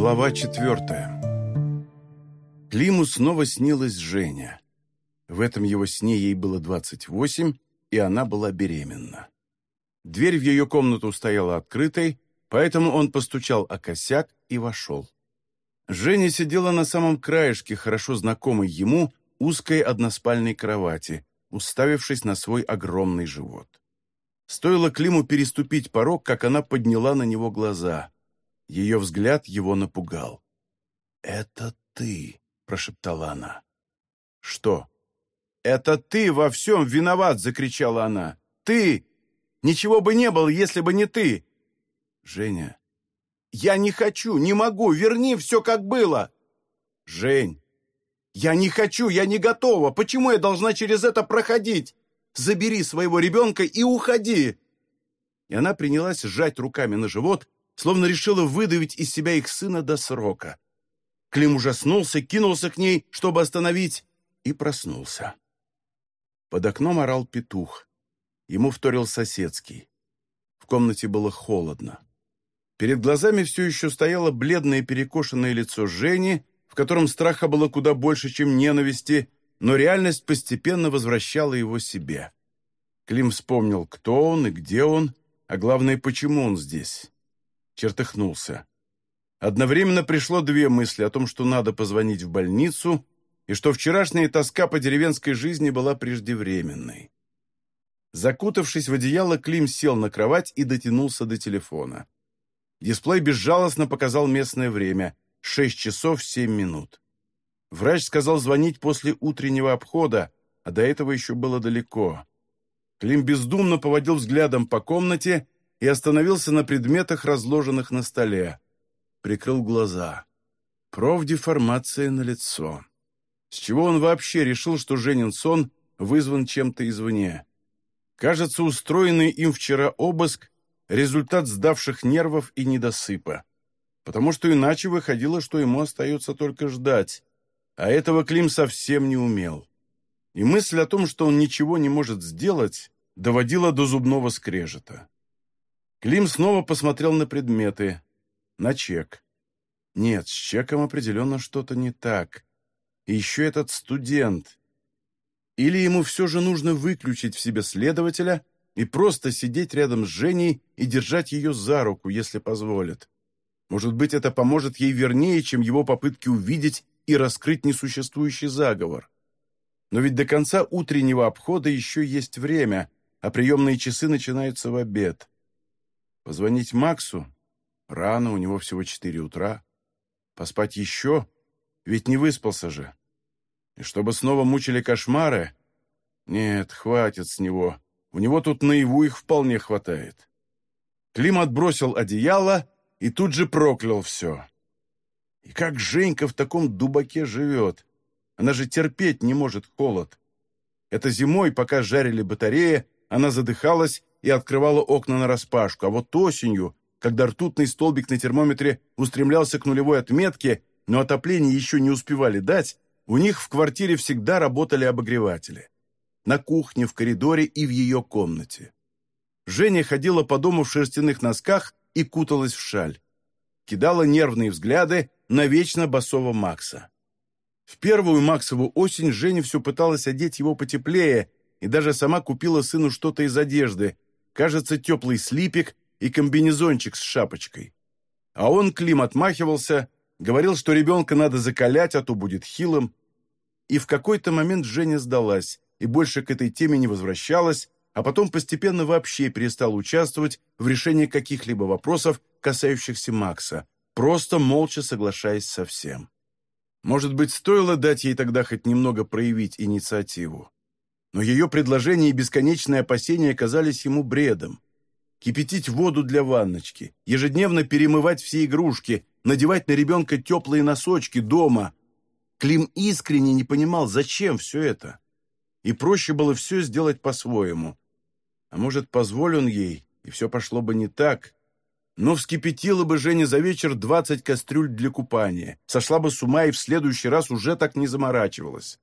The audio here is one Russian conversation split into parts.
Глава четвертая. Климу снова снилась Женя. В этом его сне ей было 28, и она была беременна. Дверь в ее комнату стояла открытой, поэтому он постучал о косяк и вошел. Женя сидела на самом краешке, хорошо знакомой ему, узкой односпальной кровати, уставившись на свой огромный живот. Стоило Климу переступить порог, как она подняла на него глаза. Ее взгляд его напугал. «Это ты», — прошептала она. «Что?» «Это ты во всем виноват!» — закричала она. «Ты! Ничего бы не было, если бы не ты!» «Женя!» «Я не хочу, не могу! Верни все, как было!» «Жень!» «Я не хочу, я не готова! Почему я должна через это проходить? Забери своего ребенка и уходи!» И она принялась сжать руками на живот, словно решила выдавить из себя их сына до срока. Клим ужаснулся, кинулся к ней, чтобы остановить, и проснулся. Под окном орал петух. Ему вторил соседский. В комнате было холодно. Перед глазами все еще стояло бледное перекошенное лицо Жени, в котором страха было куда больше, чем ненависти, но реальность постепенно возвращала его себе. Клим вспомнил, кто он и где он, а главное, почему он здесь. Чертыхнулся. Одновременно пришло две мысли о том, что надо позвонить в больницу, и что вчерашняя тоска по деревенской жизни была преждевременной. Закутавшись в одеяло, Клим сел на кровать и дотянулся до телефона. Дисплей безжалостно показал местное время – 6 часов 7 минут. Врач сказал звонить после утреннего обхода, а до этого еще было далеко. Клим бездумно поводил взглядом по комнате и остановился на предметах, разложенных на столе. Прикрыл глаза. Профдеформация на лицо. С чего он вообще решил, что Женин сон вызван чем-то извне? Кажется, устроенный им вчера обыск – результат сдавших нервов и недосыпа. Потому что иначе выходило, что ему остается только ждать, а этого Клим совсем не умел. И мысль о том, что он ничего не может сделать, доводила до зубного скрежета. Клим снова посмотрел на предметы, на чек. Нет, с чеком определенно что-то не так. И еще этот студент. Или ему все же нужно выключить в себе следователя и просто сидеть рядом с Женей и держать ее за руку, если позволит. Может быть, это поможет ей вернее, чем его попытки увидеть и раскрыть несуществующий заговор. Но ведь до конца утреннего обхода еще есть время, а приемные часы начинаются в обед. Позвонить Максу? Рано, у него всего четыре утра. Поспать еще? Ведь не выспался же. И чтобы снова мучили кошмары? Нет, хватит с него. У него тут наяву их вполне хватает. Клим отбросил одеяло и тут же проклял все. И как Женька в таком дубаке живет? Она же терпеть не может холод. Это зимой, пока жарили батареи, она задыхалась и открывала окна нараспашку, а вот осенью, когда ртутный столбик на термометре устремлялся к нулевой отметке, но отопление еще не успевали дать, у них в квартире всегда работали обогреватели. На кухне, в коридоре и в ее комнате. Женя ходила по дому в шерстяных носках и куталась в шаль. Кидала нервные взгляды на вечно басового Макса. В первую Максову осень Женя все пыталась одеть его потеплее и даже сама купила сыну что-то из одежды, кажется, теплый слипик и комбинезончик с шапочкой. А он, Клим, отмахивался, говорил, что ребенка надо закалять, а то будет хилым. И в какой-то момент Женя сдалась и больше к этой теме не возвращалась, а потом постепенно вообще перестала участвовать в решении каких-либо вопросов, касающихся Макса, просто молча соглашаясь со всем. Может быть, стоило дать ей тогда хоть немного проявить инициативу. Но ее предложения и бесконечные опасения казались ему бредом. Кипятить воду для ванночки, ежедневно перемывать все игрушки, надевать на ребенка теплые носочки дома. Клим искренне не понимал, зачем все это. И проще было все сделать по-своему. А может, позволь он ей, и все пошло бы не так, но вскипятила бы Женя за вечер двадцать кастрюль для купания, сошла бы с ума и в следующий раз уже так не заморачивалась.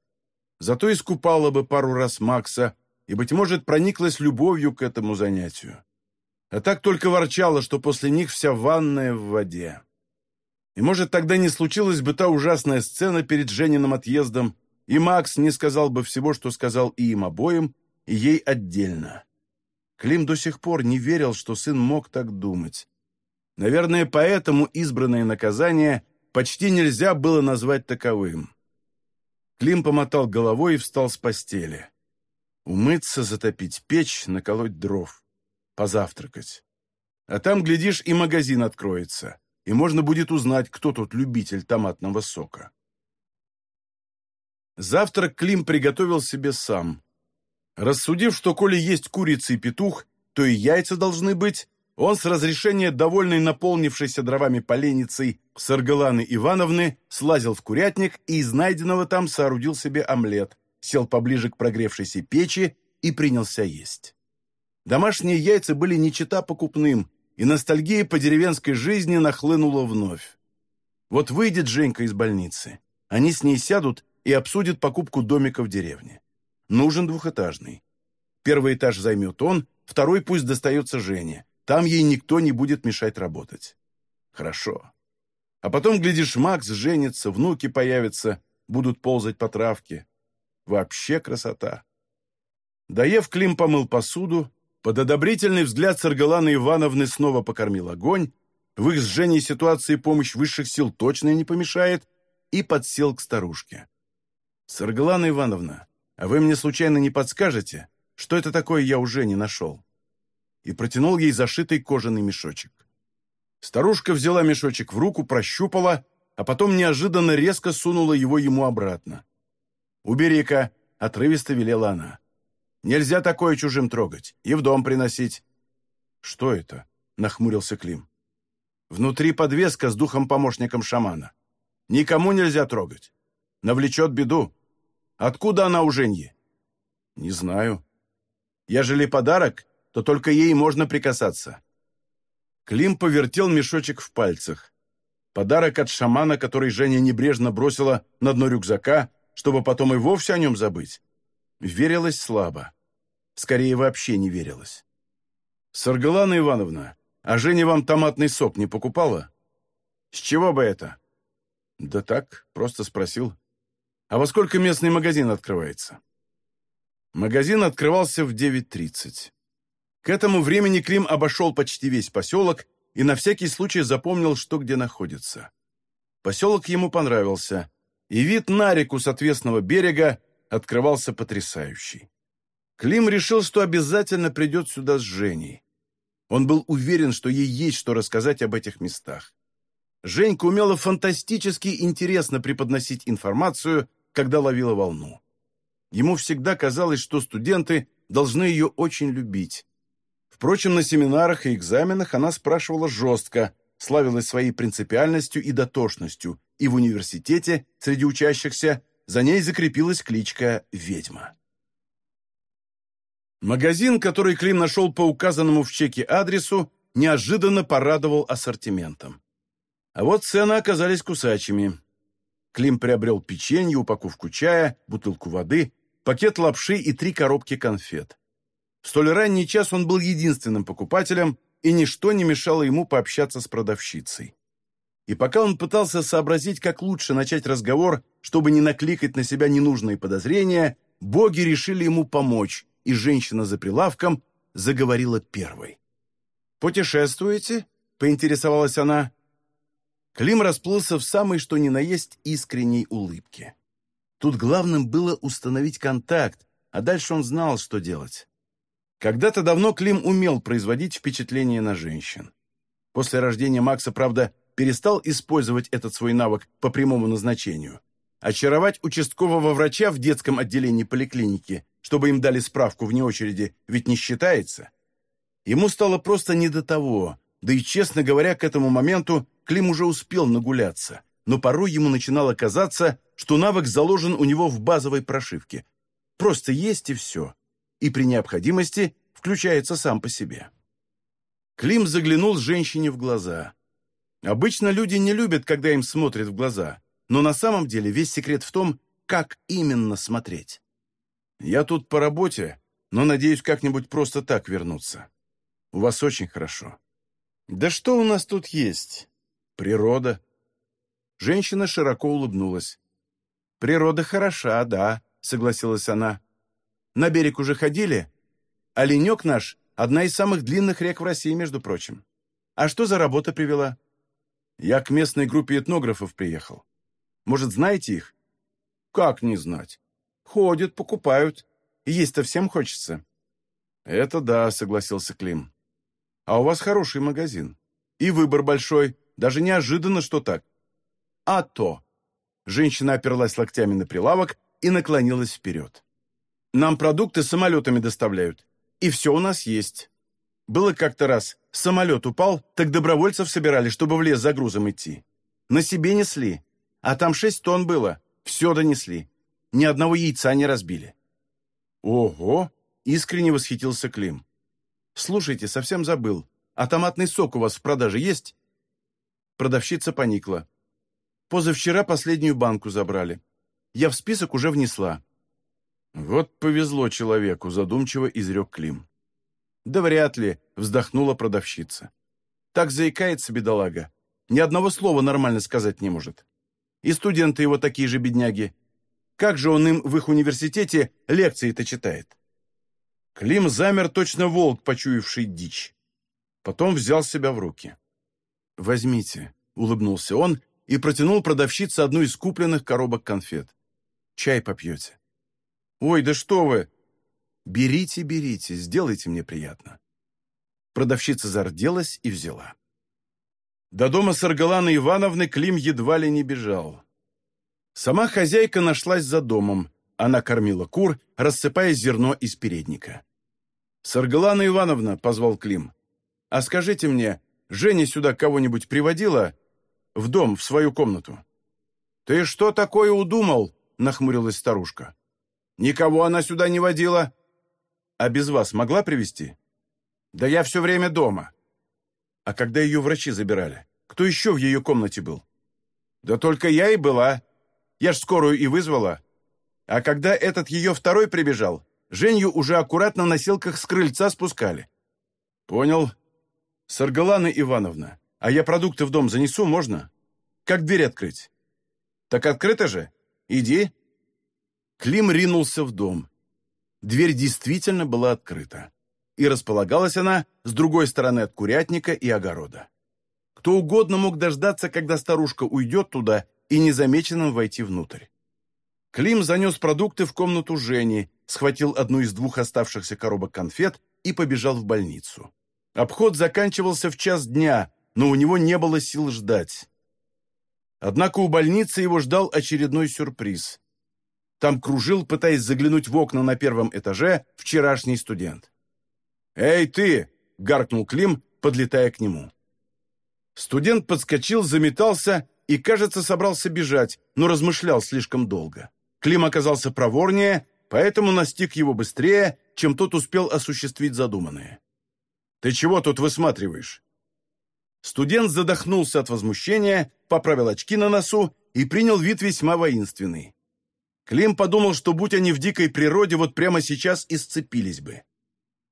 Зато искупала бы пару раз Макса и, быть может, прониклась любовью к этому занятию. А так только ворчала, что после них вся ванная в воде. И, может, тогда не случилась бы та ужасная сцена перед Жениным отъездом, и Макс не сказал бы всего, что сказал и им обоим, и ей отдельно. Клим до сих пор не верил, что сын мог так думать. Наверное, поэтому избранное наказание почти нельзя было назвать таковым. Клим помотал головой и встал с постели. Умыться, затопить печь, наколоть дров. Позавтракать. А там, глядишь, и магазин откроется, и можно будет узнать, кто тут любитель томатного сока. Завтрак Клим приготовил себе сам. Рассудив, что коли есть курица и петух, то и яйца должны быть, он с разрешения довольной наполнившейся дровами поленницей Саргаланы Ивановны слазил в курятник и из найденного там соорудил себе омлет, сел поближе к прогревшейся печи и принялся есть. Домашние яйца были не чета покупным, и ностальгия по деревенской жизни нахлынула вновь. Вот выйдет Женька из больницы. Они с ней сядут и обсудят покупку домика в деревне. Нужен двухэтажный. Первый этаж займет он, второй пусть достается Жене. Там ей никто не будет мешать работать. Хорошо. А потом, глядишь, Макс женится, внуки появятся, будут ползать по травке. Вообще красота. Доев, Клим помыл посуду, под одобрительный взгляд Саргаланы Ивановны снова покормил огонь, в их с Женей ситуации помощь высших сил точно не помешает, и подсел к старушке. «Саргалана Ивановна, а вы мне случайно не подскажете, что это такое я уже не нашел?» И протянул ей зашитый кожаный мешочек. Старушка взяла мешочек в руку, прощупала, а потом неожиданно резко сунула его ему обратно. «Убери-ка!» — отрывисто велела она. «Нельзя такое чужим трогать и в дом приносить». «Что это?» — нахмурился Клим. «Внутри подвеска с духом-помощником шамана. Никому нельзя трогать. Навлечет беду. Откуда она у Женьи?» «Не знаю. Ежели подарок, то только ей можно прикасаться. Клим повертел мешочек в пальцах. Подарок от шамана, который Женя небрежно бросила на дно рюкзака, чтобы потом и вовсе о нем забыть. Верилось слабо. Скорее, вообще не верилось. «Саргалана Ивановна, а Женя вам томатный сок не покупала?» «С чего бы это?» «Да так, просто спросил. А во сколько местный магазин открывается?» Магазин открывался в 9.30. К этому времени Клим обошел почти весь поселок и на всякий случай запомнил, что где находится. Поселок ему понравился, и вид на реку с отвесного берега открывался потрясающий. Клим решил, что обязательно придет сюда с Женей. Он был уверен, что ей есть что рассказать об этих местах. Женька умела фантастически интересно преподносить информацию, когда ловила волну. Ему всегда казалось, что студенты должны ее очень любить. Впрочем, на семинарах и экзаменах она спрашивала жестко, славилась своей принципиальностью и дотошностью, и в университете, среди учащихся, за ней закрепилась кличка «Ведьма». Магазин, который Клим нашел по указанному в чеке адресу, неожиданно порадовал ассортиментом. А вот цены оказались кусачими. Клим приобрел печенье, упаковку чая, бутылку воды, пакет лапши и три коробки конфет. В столь ранний час он был единственным покупателем, и ничто не мешало ему пообщаться с продавщицей. И пока он пытался сообразить, как лучше начать разговор, чтобы не накликать на себя ненужные подозрения, боги решили ему помочь, и женщина за прилавком заговорила первой. «Путешествуете?» — поинтересовалась она. Клим расплылся в самой что ни на есть искренней улыбке. Тут главным было установить контакт, а дальше он знал, что делать. Когда-то давно Клим умел производить впечатление на женщин. После рождения Макса, правда, перестал использовать этот свой навык по прямому назначению. Очаровать участкового врача в детском отделении поликлиники, чтобы им дали справку вне очереди, ведь не считается. Ему стало просто не до того, да и, честно говоря, к этому моменту Клим уже успел нагуляться, но порой ему начинало казаться, что навык заложен у него в базовой прошивке. Просто есть и все и при необходимости включается сам по себе. Клим заглянул женщине в глаза. Обычно люди не любят, когда им смотрят в глаза, но на самом деле весь секрет в том, как именно смотреть. «Я тут по работе, но надеюсь как-нибудь просто так вернуться. У вас очень хорошо». «Да что у нас тут есть? Природа. Женщина широко улыбнулась. «Природа хороша, да», — согласилась она. «На берег уже ходили? Оленек наш — одна из самых длинных рек в России, между прочим. А что за работа привела?» «Я к местной группе этнографов приехал. Может, знаете их?» «Как не знать? Ходят, покупают. Есть-то всем хочется». «Это да», — согласился Клим. «А у вас хороший магазин. И выбор большой. Даже неожиданно, что так». «А то!» Женщина оперлась локтями на прилавок и наклонилась вперед. «Нам продукты самолетами доставляют. И все у нас есть. Было как-то раз, самолет упал, так добровольцев собирали, чтобы в лес за грузом идти. На себе несли. А там шесть тонн было. Все донесли. Ни одного яйца не разбили». «Ого!» Искренне восхитился Клим. «Слушайте, совсем забыл. А томатный сок у вас в продаже есть?» Продавщица поникла. «Позавчера последнюю банку забрали. Я в список уже внесла». «Вот повезло человеку», — задумчиво изрек Клим. «Да вряд ли», — вздохнула продавщица. «Так заикается бедолага. Ни одного слова нормально сказать не может. И студенты его такие же бедняги. Как же он им в их университете лекции-то читает?» Клим замер точно волк, почуявший дичь. Потом взял себя в руки. «Возьмите», — улыбнулся он и протянул продавщице одну из купленных коробок конфет. «Чай попьете». «Ой, да что вы!» «Берите, берите, сделайте мне приятно». Продавщица зарделась и взяла. До дома Саргаланы Ивановны Клим едва ли не бежал. Сама хозяйка нашлась за домом. Она кормила кур, рассыпая зерно из передника. «Саргалана Ивановна», — позвал Клим, — «а скажите мне, Женя сюда кого-нибудь приводила? В дом, в свою комнату?» «Ты что такое удумал?» — нахмурилась старушка. «Никого она сюда не водила». «А без вас могла привести «Да я все время дома». «А когда ее врачи забирали, кто еще в ее комнате был?» «Да только я и была. Я ж скорую и вызвала. А когда этот ее второй прибежал, Женю уже аккуратно на носилках с крыльца спускали. «Понял. Саргалана Ивановна, а я продукты в дом занесу, можно? Как дверь открыть?» «Так открыто же. Иди». Клим ринулся в дом. Дверь действительно была открыта. И располагалась она с другой стороны от курятника и огорода. Кто угодно мог дождаться, когда старушка уйдет туда и незамеченным войти внутрь. Клим занес продукты в комнату Жени, схватил одну из двух оставшихся коробок конфет и побежал в больницу. Обход заканчивался в час дня, но у него не было сил ждать. Однако у больницы его ждал очередной сюрприз. Там кружил, пытаясь заглянуть в окна на первом этаже, вчерашний студент. «Эй, ты!» — гаркнул Клим, подлетая к нему. Студент подскочил, заметался и, кажется, собрался бежать, но размышлял слишком долго. Клим оказался проворнее поэтому настиг его быстрее, чем тот успел осуществить задуманное. «Ты чего тут высматриваешь?» Студент задохнулся от возмущения, поправил очки на носу и принял вид весьма воинственный. Клим подумал, что будь они в дикой природе, вот прямо сейчас и сцепились бы.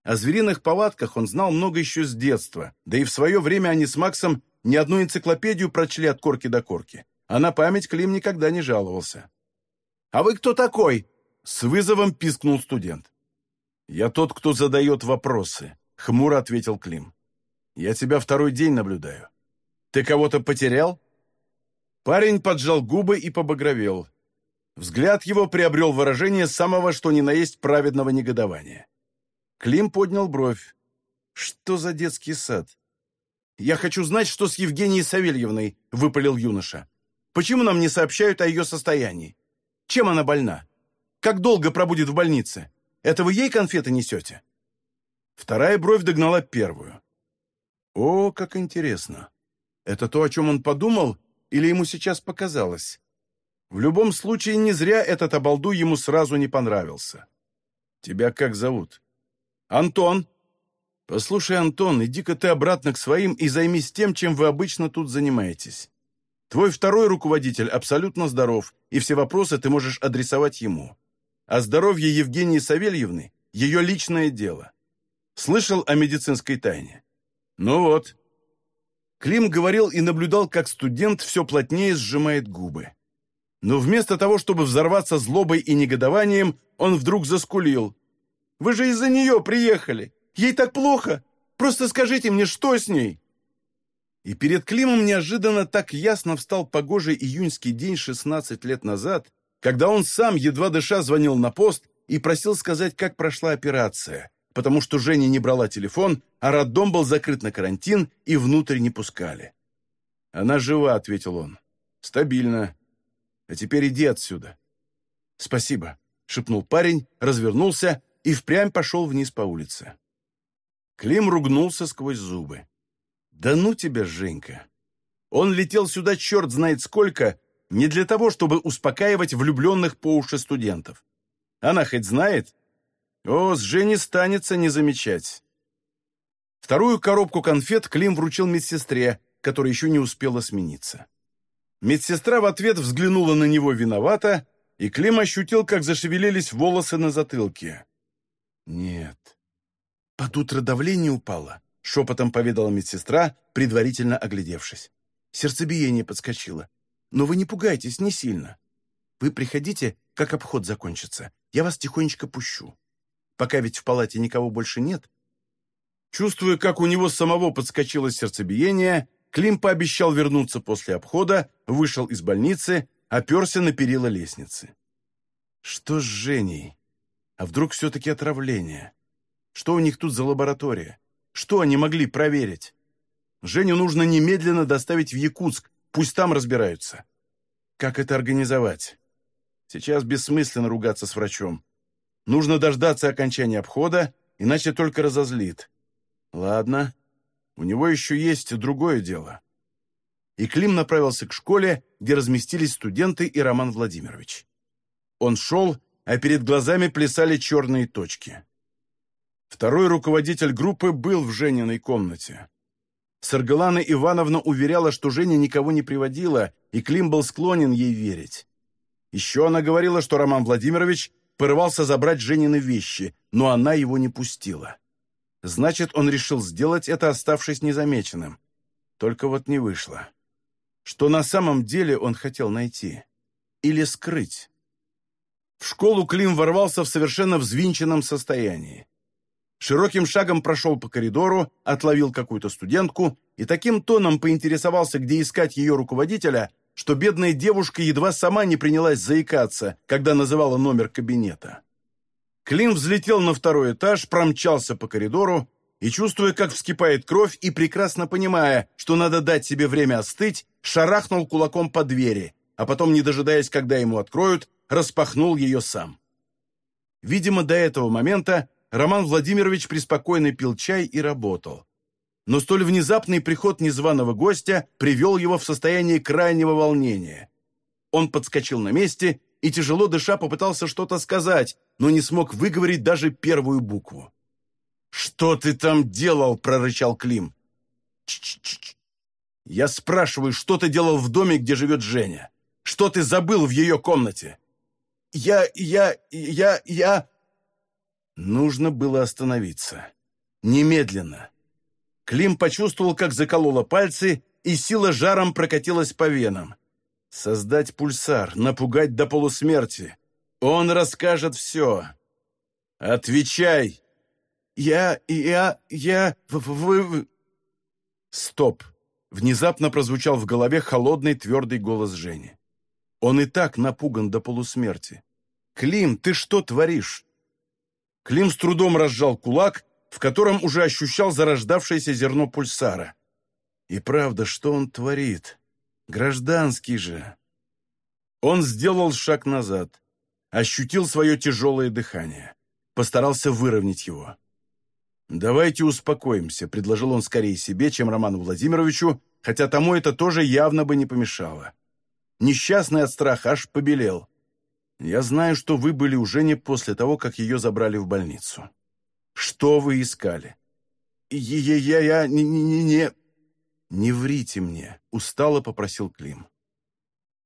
О звериных повадках он знал много еще с детства, да и в свое время они с Максом ни одну энциклопедию прочли от корки до корки, а на память Клим никогда не жаловался. «А вы кто такой?» С вызовом пискнул студент. «Я тот, кто задает вопросы», — хмуро ответил Клим. «Я тебя второй день наблюдаю. Ты кого-то потерял?» Парень поджал губы и побагровел. Взгляд его приобрел выражение самого что ни на есть праведного негодования. Клим поднял бровь. «Что за детский сад?» «Я хочу знать, что с Евгенией Савельевной», — выпалил юноша. «Почему нам не сообщают о ее состоянии? Чем она больна?» Как долго пробудет в больнице? Это вы ей конфеты несете?» Вторая бровь догнала первую. «О, как интересно! Это то, о чем он подумал, или ему сейчас показалось? В любом случае, не зря этот обалду ему сразу не понравился. Тебя как зовут?» «Антон!» «Послушай, Антон, иди-ка ты обратно к своим и займись тем, чем вы обычно тут занимаетесь. Твой второй руководитель абсолютно здоров, и все вопросы ты можешь адресовать ему а здоровье Евгении Савельевны – ее личное дело. Слышал о медицинской тайне? Ну вот. Клим говорил и наблюдал, как студент все плотнее сжимает губы. Но вместо того, чтобы взорваться злобой и негодованием, он вдруг заскулил. «Вы же из-за нее приехали! Ей так плохо! Просто скажите мне, что с ней?» И перед Климом неожиданно так ясно встал погожий июньский день 16 лет назад, когда он сам, едва дыша, звонил на пост и просил сказать, как прошла операция, потому что Женя не брала телефон, а роддом был закрыт на карантин и внутрь не пускали. «Она жива», — ответил он. «Стабильно. А теперь иди отсюда». «Спасибо», — шепнул парень, развернулся и впрямь пошел вниз по улице. Клим ругнулся сквозь зубы. «Да ну тебя, Женька!» Он летел сюда черт знает сколько, не для того, чтобы успокаивать влюбленных по уши студентов. Она хоть знает? О, с Женей станется не замечать. Вторую коробку конфет Клим вручил медсестре, которая еще не успела смениться. Медсестра в ответ взглянула на него виновато, и Клим ощутил, как зашевелились волосы на затылке. «Нет, под утро давление упало шепотом поведала медсестра, предварительно оглядевшись. Сердцебиение подскочило. Но вы не пугайтесь, не сильно. Вы приходите, как обход закончится. Я вас тихонечко пущу. Пока ведь в палате никого больше нет. Чувствуя, как у него самого подскочило сердцебиение, Клим пообещал вернуться после обхода, вышел из больницы, оперся на перила лестницы. Что с Женей? А вдруг все-таки отравление? Что у них тут за лаборатория? Что они могли проверить? Женю нужно немедленно доставить в Якутск, пусть там разбираются. Как это организовать? Сейчас бессмысленно ругаться с врачом. Нужно дождаться окончания обхода, иначе только разозлит. Ладно, у него еще есть другое дело. И Клим направился к школе, где разместились студенты и Роман Владимирович. Он шел, а перед глазами плясали черные точки. Второй руководитель группы был в Жениной комнате. Саргалана Ивановна уверяла, что Женя никого не приводила, и Клим был склонен ей верить. Еще она говорила, что Роман Владимирович порывался забрать Женины вещи, но она его не пустила. Значит, он решил сделать это, оставшись незамеченным. Только вот не вышло. Что на самом деле он хотел найти? Или скрыть? В школу Клим ворвался в совершенно взвинченном состоянии. Широким шагом прошел по коридору, отловил какую-то студентку и таким тоном поинтересовался, где искать ее руководителя, что бедная девушка едва сама не принялась заикаться, когда называла номер кабинета. Клим взлетел на второй этаж, промчался по коридору и, чувствуя, как вскипает кровь, и прекрасно понимая, что надо дать себе время остыть, шарахнул кулаком по двери, а потом, не дожидаясь, когда ему откроют, распахнул ее сам. Видимо, до этого момента Роман Владимирович преспокойно пил чай и работал. Но столь внезапный приход незваного гостя привел его в состояние крайнего волнения. Он подскочил на месте и, тяжело дыша, попытался что-то сказать, но не смог выговорить даже первую букву. «Что ты там делал?» – прорычал Клим. Ч -ч -ч «Я спрашиваю, что ты делал в доме, где живет Женя? Что ты забыл в ее комнате?» «Я... я... я... я...» Нужно было остановиться. Немедленно. Клим почувствовал, как закололо пальцы, и сила жаром прокатилась по венам. Создать пульсар, напугать до полусмерти. Он расскажет все. «Отвечай!» «Я... я... я... вы...», вы... «Стоп!» Внезапно прозвучал в голове холодный твердый голос Жени. Он и так напуган до полусмерти. «Клим, ты что творишь? Клим с трудом разжал кулак, в котором уже ощущал зарождавшееся зерно пульсара. И правда, что он творит? Гражданский же. Он сделал шаг назад, ощутил свое тяжелое дыхание, постарался выровнять его. «Давайте успокоимся», — предложил он скорее себе, чем Роману Владимировичу, хотя тому это тоже явно бы не помешало. Несчастный от страха аж побелел. Я знаю, что вы были уже не после того, как ее забрали в больницу. Что вы искали? Я, я, я, не, врите мне, устало попросил Клим.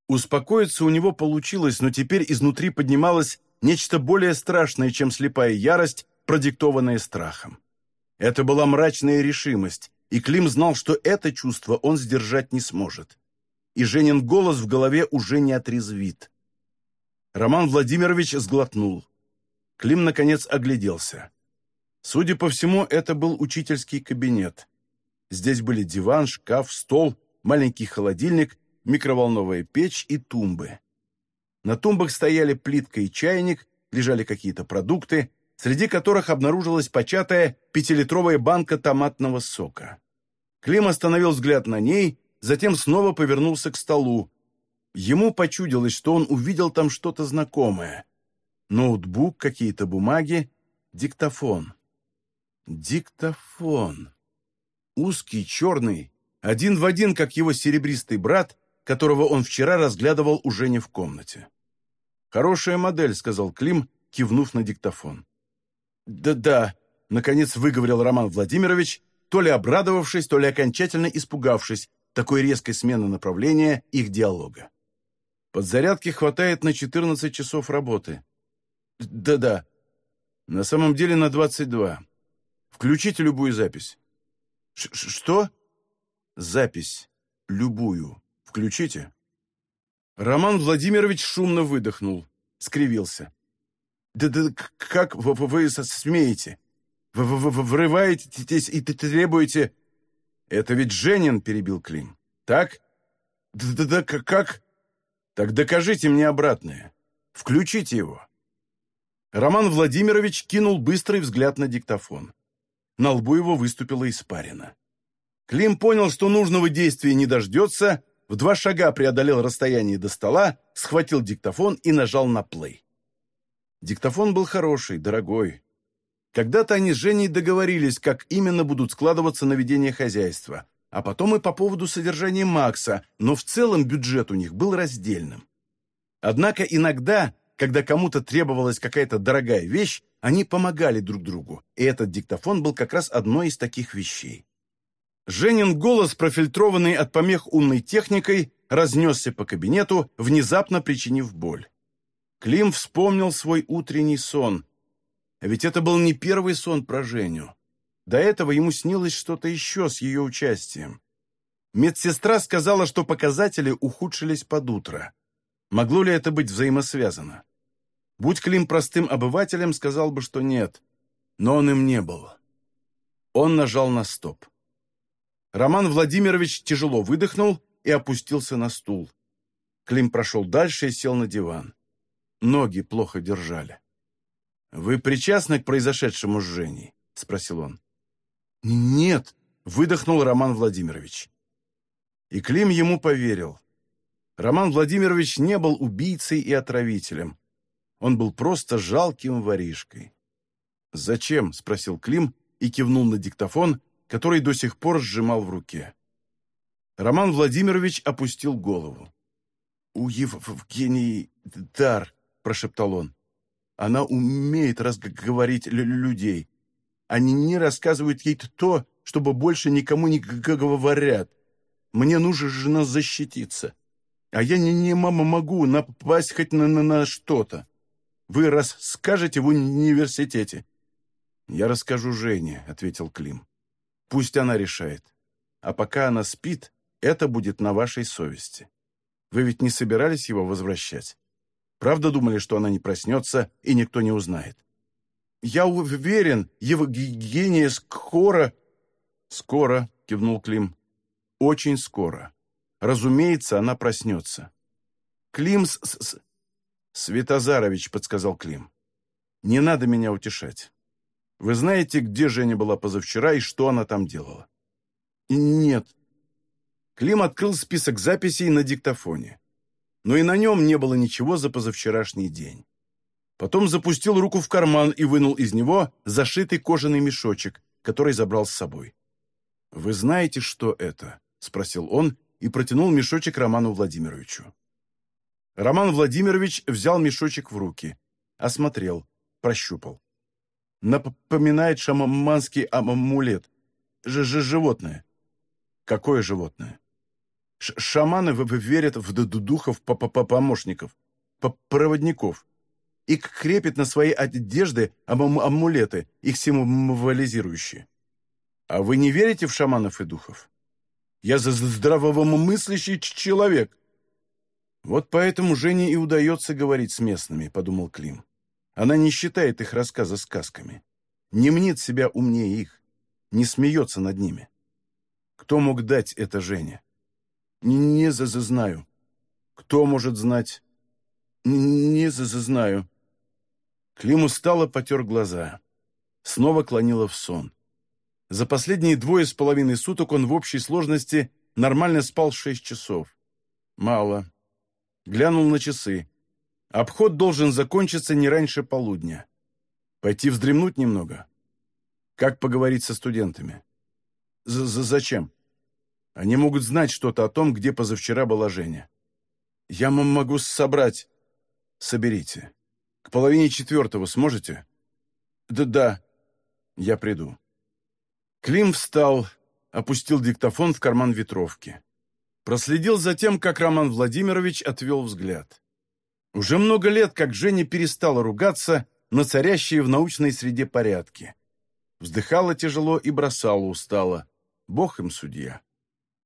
Успокоиться у него получилось, но теперь изнутри поднималось нечто более страшное, чем слепая ярость, продиктованная страхом. Это была мрачная решимость, и Клим знал, что это чувство он сдержать не сможет. И Женин голос в голове уже не отрезвит. Роман Владимирович сглотнул. Клим, наконец, огляделся. Судя по всему, это был учительский кабинет. Здесь были диван, шкаф, стол, маленький холодильник, микроволновая печь и тумбы. На тумбах стояли плитка и чайник, лежали какие-то продукты, среди которых обнаружилась початая пятилитровая банка томатного сока. Клим остановил взгляд на ней, затем снова повернулся к столу. Ему почудилось, что он увидел там что-то знакомое. Ноутбук, какие-то бумаги, диктофон. Диктофон. Узкий, черный, один в один, как его серебристый брат, которого он вчера разглядывал уже не в комнате. «Хорошая модель», — сказал Клим, кивнув на диктофон. «Да-да», — наконец выговорил Роман Владимирович, то ли обрадовавшись, то ли окончательно испугавшись такой резкой смены направления их диалога. Подзарядки хватает на 14 часов работы. Да-да. На самом деле на 22. Включите любую запись. Ш что? Запись. Любую. Включите. Роман Владимирович шумно выдохнул, скривился. «Да-да, как вы, смеете? Вы, вы, вы врываетесь и требуете...» «Это ведь Женин», — перебил Клим. «Так?» «Да-да-да, как?» «Так докажите мне обратное. Включите его». Роман Владимирович кинул быстрый взгляд на диктофон. На лбу его выступила испарина. Клим понял, что нужного действия не дождется, в два шага преодолел расстояние до стола, схватил диктофон и нажал на плей. Диктофон был хороший, дорогой. Когда-то они с Женей договорились, как именно будут складываться наведения хозяйства, а потом и по поводу содержания Макса, но в целом бюджет у них был раздельным. Однако иногда когда кому-то требовалась какая-то дорогая вещь, они помогали друг другу, и этот диктофон был как раз одной из таких вещей. Женин голос, профильтрованный от помех умной техникой, разнесся по кабинету, внезапно причинив боль. Клим вспомнил свой утренний сон. Ведь это был не первый сон про Женю. До этого ему снилось что-то еще с ее участием. Медсестра сказала, что показатели ухудшились под утро. Могло ли это быть взаимосвязано? Будь Клим простым обывателем, сказал бы, что нет. Но он им не был. Он нажал на стоп. Роман Владимирович тяжело выдохнул и опустился на стул. Клим прошел дальше и сел на диван. Ноги плохо держали. «Вы причастны к произошедшему с Женей?» — спросил он. «Нет», — выдохнул Роман Владимирович. И Клим ему поверил. Роман Владимирович не был убийцей и отравителем. Он был просто жалким воришкой. «Зачем?» — спросил Клим и кивнул на диктофон, который до сих пор сжимал в руке. Роман Владимирович опустил голову. «У Евгении дар», — прошептал он. «Она умеет разговорить людей. Они не рассказывают ей то, чтобы больше никому не говорят. Мне нужно защититься. А я не, не мама могу напасть хоть на, на, на что-то. Вы расскажете в университете?» «Я расскажу Жене», — ответил Клим. «Пусть она решает. А пока она спит, это будет на вашей совести. Вы ведь не собирались его возвращать? Правда думали, что она не проснется и никто не узнает?» «Я уверен, Евгения скоро...» «Скоро», — кивнул Клим. «Очень скоро. Разумеется, она проснется». Клим с, с, «Светозарович», — подсказал Клим. «Не надо меня утешать. Вы знаете, где Женя была позавчера и что она там делала?» «Нет». Клим открыл список записей на диктофоне. Но и на нем не было ничего за позавчерашний день. Потом запустил руку в карман и вынул из него зашитый кожаный мешочек, который забрал с собой. «Вы знаете, что это?» — спросил он и протянул мешочек Роману Владимировичу. Роман Владимирович взял мешочек в руки, осмотрел, прощупал. Напоминает шаманский амулет. Ж -ж Животное. Какое животное? Ш Шаманы верят в духов по -по -по помощников, по проводников. И крепят на свои одежды ам амулеты, их символизирующие. «А вы не верите в шаманов и духов? Я здравомыслящий человек». «Вот поэтому Жене и удается говорить с местными», — подумал Клим. «Она не считает их рассказы сказками, не мнит себя умнее их, не смеется над ними. Кто мог дать это Жене? Не, не за знаю. Кто может знать? Не, не за знаю». Клим устало потер глаза. Снова клонило в сон. За последние двое с половиной суток он в общей сложности нормально спал шесть часов. Мало. Глянул на часы. Обход должен закончиться не раньше полудня. Пойти вздремнуть немного. Как поговорить со студентами? З -з Зачем? Они могут знать что-то о том, где позавчера была Женя. Я могу собрать. Соберите. К половине четвертого сможете? Да-да. Я приду. Клим встал, опустил диктофон в карман ветровки. Проследил за тем, как Роман Владимирович отвел взгляд. Уже много лет, как Женя перестала ругаться на царящие в научной среде порядки. Вздыхала тяжело и бросала устало. Бог им судья.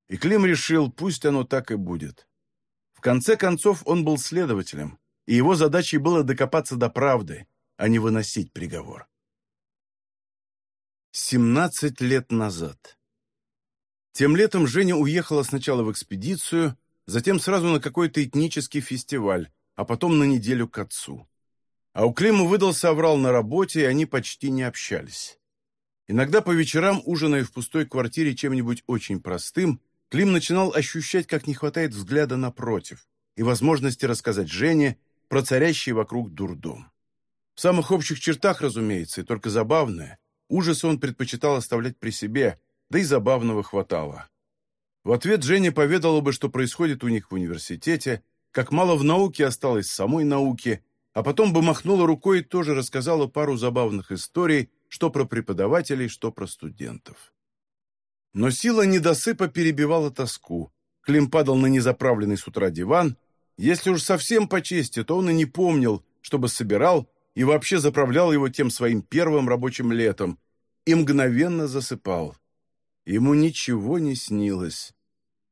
И Клим решил, пусть оно так и будет. В конце концов, он был следователем, и его задачей было докопаться до правды, а не выносить приговор. 17 лет назад. Тем летом Женя уехала сначала в экспедицию, затем сразу на какой-то этнический фестиваль, а потом на неделю к отцу. А у Клима выдался оврал на работе, и они почти не общались. Иногда по вечерам, ужиная в пустой квартире чем-нибудь очень простым, Клим начинал ощущать, как не хватает взгляда напротив и возможности рассказать Жене про царящий вокруг дурдом. В самых общих чертах, разумеется, и только забавное. Ужасы он предпочитал оставлять при себе, да и забавного хватало. В ответ Женя поведала бы, что происходит у них в университете, как мало в науке осталось самой науки, а потом бы махнула рукой и тоже рассказала пару забавных историй, что про преподавателей, что про студентов. Но сила недосыпа перебивала тоску. Клим падал на незаправленный с утра диван. Если уж совсем по чести, то он и не помнил, чтобы собирал и вообще заправлял его тем своим первым рабочим летом, и мгновенно засыпал. Ему ничего не снилось.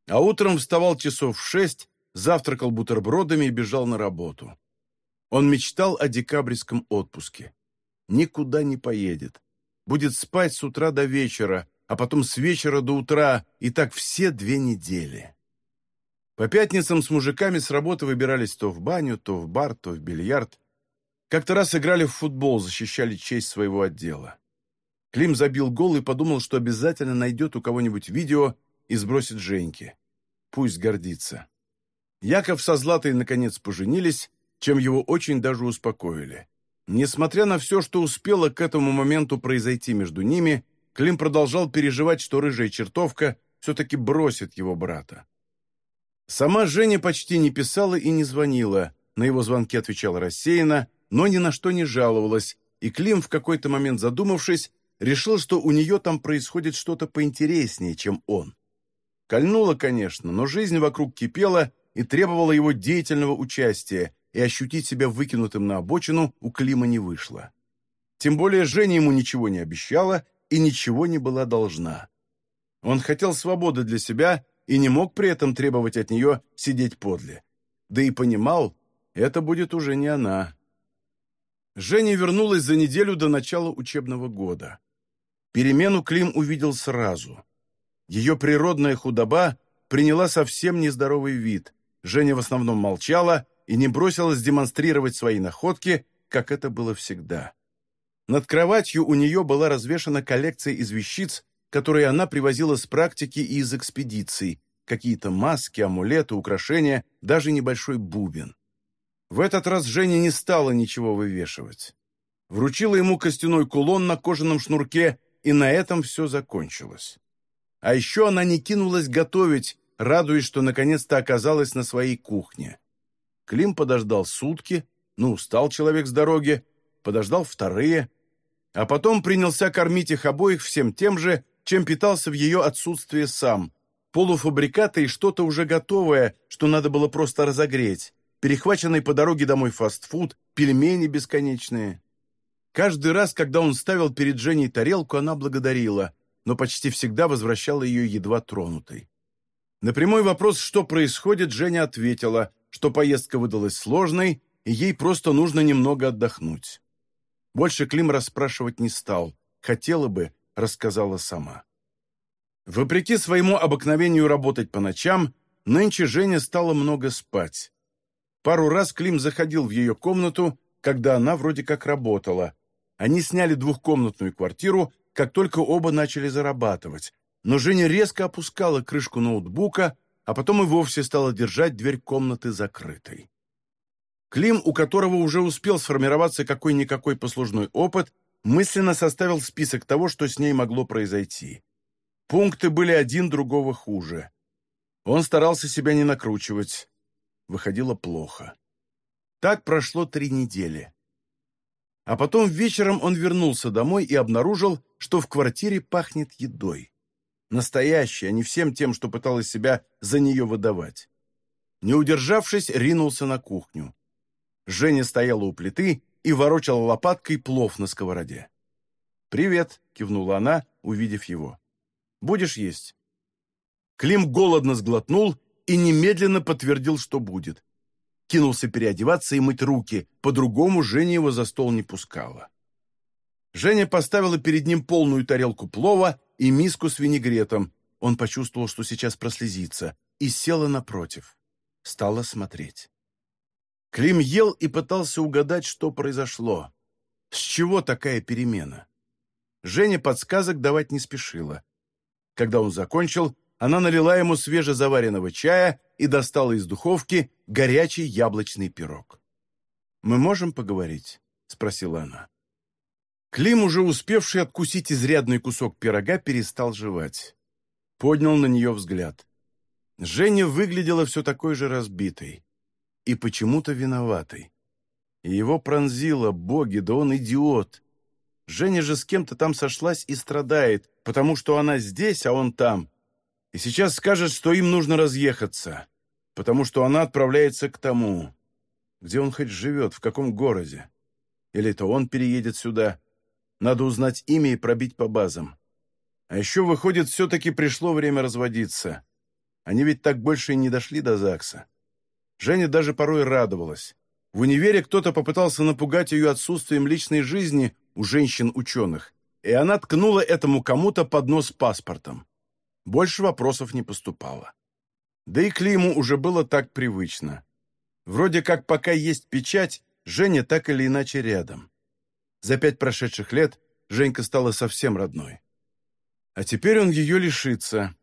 А утром вставал часов в шесть, завтракал бутербродами и бежал на работу. Он мечтал о декабрьском отпуске. Никуда не поедет. Будет спать с утра до вечера, а потом с вечера до утра, и так все две недели. По пятницам с мужиками с работы выбирались то в баню, то в бар, то в бильярд. Как-то раз играли в футбол, защищали честь своего отдела. Клим забил гол и подумал, что обязательно найдет у кого-нибудь видео и сбросит Женьке. Пусть гордится. Яков со Златой наконец поженились, чем его очень даже успокоили. Несмотря на все, что успело к этому моменту произойти между ними, Клим продолжал переживать, что рыжая чертовка все-таки бросит его брата. Сама Женя почти не писала и не звонила, на его звонки отвечала рассеянно, но ни на что не жаловалась, и Клим, в какой-то момент задумавшись, решил, что у нее там происходит что-то поинтереснее, чем он. Кольнуло, конечно, но жизнь вокруг кипела и требовала его деятельного участия, и ощутить себя выкинутым на обочину у Клима не вышло. Тем более Женя ему ничего не обещала и ничего не была должна. Он хотел свободы для себя и не мог при этом требовать от нее сидеть подле. Да и понимал, это будет уже не она. Женя вернулась за неделю до начала учебного года. Перемену Клим увидел сразу. Ее природная худоба приняла совсем нездоровый вид. Женя в основном молчала и не бросилась демонстрировать свои находки, как это было всегда. Над кроватью у нее была развешана коллекция из вещиц, которые она привозила с практики и из экспедиций, какие-то маски, амулеты, украшения, даже небольшой бубен. В этот раз Женя не стала ничего вывешивать. Вручила ему костяной кулон на кожаном шнурке и на этом все закончилось. А еще она не кинулась готовить, радуясь, что наконец-то оказалась на своей кухне. Клим подождал сутки, ну, устал человек с дороги, подождал вторые, а потом принялся кормить их обоих всем тем же, чем питался в ее отсутствие сам. Полуфабрикаты и что-то уже готовое, что надо было просто разогреть, перехваченный по дороге домой фастфуд, пельмени бесконечные. Каждый раз, когда он ставил перед Женей тарелку, она благодарила. но почти всегда возвращала ее едва тронутой. На прямой вопрос, что происходит, Женя ответила, что поездка выдалась сложной, и ей просто нужно немного отдохнуть. Больше Клим расспрашивать не стал. Хотела бы, рассказала сама. Вопреки своему обыкновению работать по ночам, нынче Женя стала много спать. Пару раз Клим заходил в ее комнату, когда она вроде как работала. Они сняли двухкомнатную квартиру, как только оба начали зарабатывать, но Женя резко опускала крышку ноутбука, а потом и вовсе стала держать дверь комнаты закрытой. Клим, у которого уже успел сформироваться какой-никакой послужной опыт, мысленно составил список того, что с ней могло произойти. Пункты были один другого хуже. Он старался себя не накручивать. Выходило плохо. Так прошло три недели. А потом вечером он вернулся домой и обнаружил, что в квартире пахнет едой. Настоящей, а не всем тем, что пыталась себя за нее выдавать. Не удержавшись, ринулся на кухню. Женя стояла у плиты и ворочала лопаткой плов на сковороде. «Привет», — кивнула она, увидев его. «Будешь есть?» Клим голодно сглотнул и немедленно подтвердил, что будет. Кинулся переодеваться и мыть руки, по-другому Женя его за стол не пускала. Женя поставила перед ним полную тарелку плова и миску с винегретом. Он почувствовал, что сейчас прослезится, и села напротив. Стала смотреть. Клим ел и пытался угадать, что произошло. С чего такая перемена? Женя подсказок давать не спешила. Когда он закончил, она налила ему свежезаваренного чая и достала из духовки горячий яблочный пирог. «Мы можем поговорить?» — спросила она. Клим, уже успевший откусить изрядный кусок пирога, перестал жевать. Поднял на нее взгляд. Женя выглядела все такой же разбитой и почему-то виноватой. Его пронзило, боги, да он идиот. Женя же с кем-то там сошлась и страдает, потому что она здесь, а он там. И сейчас скажет, что им нужно разъехаться, потому что она отправляется к тому. Где он хоть живет, в каком городе? Или это он переедет сюда? Надо узнать имя и пробить по базам. А еще, выходит, все-таки пришло время разводиться. Они ведь так больше и не дошли до ЗАГСа. Женя даже порой радовалась. В универе кто-то попытался напугать ее отсутствием личной жизни у женщин-ученых, и она ткнула этому кому-то под нос паспортом. Больше вопросов не поступало. Да и Климу уже было так привычно. Вроде как пока есть печать, Женя так или иначе рядом. За пять прошедших лет Женька стала совсем родной. А теперь он ее лишится.